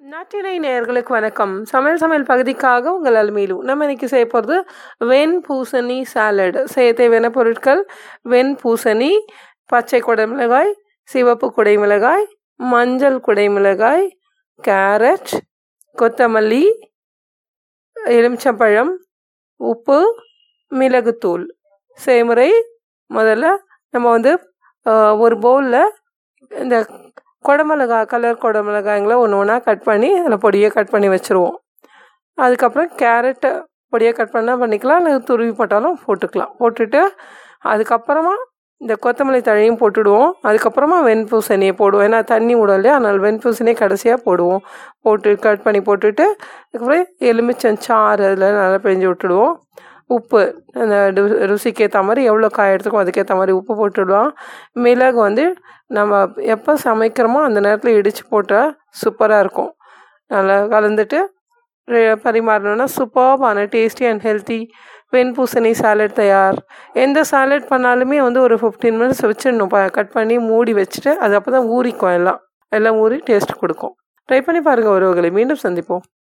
நாட்டினை நேயர்களுக்கு வணக்கம். சமையல் சமையல் பகுதிக்காக உங்கள் அலுமையிலு நம்ம இன்னைக்கு செய்ய போகிறது வெண் பூசணி சாலட் செய்ய தேவையான பொருட்கள் வெண் பூசணி பச்சை குடைமிளகாய் சிவப்பு குடைமிளகாய் மஞ்சள் குடைமிளகாய் கேரட் கொத்தமல்லி எலுமிச்சம்பழம் உப்பு மிளகுத்தூள். செய்முறை முதல்ல நம்ம வந்து ஒரு பவுலில் இந்த குடமிளகா கலர் குடமிளகாய்ங்கள ஒன்று ஒன்றா கட் பண்ணி அதில் பொடியை கட் பண்ணி வச்சுருவோம். அதுக்கப்புறம் கேரட்டை பொடியை கட் பண்ணால் பண்ணிக்கலாம் இல்லை துருவி போட்டாலும் போட்டுக்கலாம். போட்டுட்டு அதுக்கப்புறமா இந்த கொத்தமல்லி தழையும் போட்டுடுவோம். அதுக்கப்புறமா வெண்பூசணியை போடுவோம். ஏன்னா தண்ணி விடும் இல்லையா? அதனால் வெண்பூசணியை கடைசியாக போடுவோம். போட்டு கட் பண்ணி போட்டுட்டு அதுக்கப்புறம் எலுமிச்சம் சாறு அதில் நல்லா பிழிஞ்சு விட்டுடுவோம். உப்பு. அந்த ரு- ருசிக்கு ஏற்ற மாதிரி எவ்வளோ காய் எடுத்துக்கோ அதுக்கேற்ற மாதிரி உப்பு போட்டுடலாம் மிளகு வந்து நம்ம எப்போ சமைக்கிறோமோ அந்த நேரத்தில் இடித்து போட்டால் சூப்பராக இருக்கும். நல்லா கலந்துட்டு பரிமாறணும்னா சூப்பர்பான டேஸ்டி அண்ட் ஹெல்த்தி வெண்பூசணி சாலட் தயார். எந்த சாலட் பண்ணாலுமே வந்து ஒரு ஃபிஃப்டீன் மினிட்ஸ் வச்சிடணும். கட் பண்ணி மூடி வச்சுட்டு அது அப்போ தான் ஊறிக்கும் எல்லாம். எல்லாம் ஊறி டேஸ்ட் கொடுக்கும். ட்ரை பண்ணி பாருங்கள் ஒருவர்களை மீண்டும் சந்திப்போம்.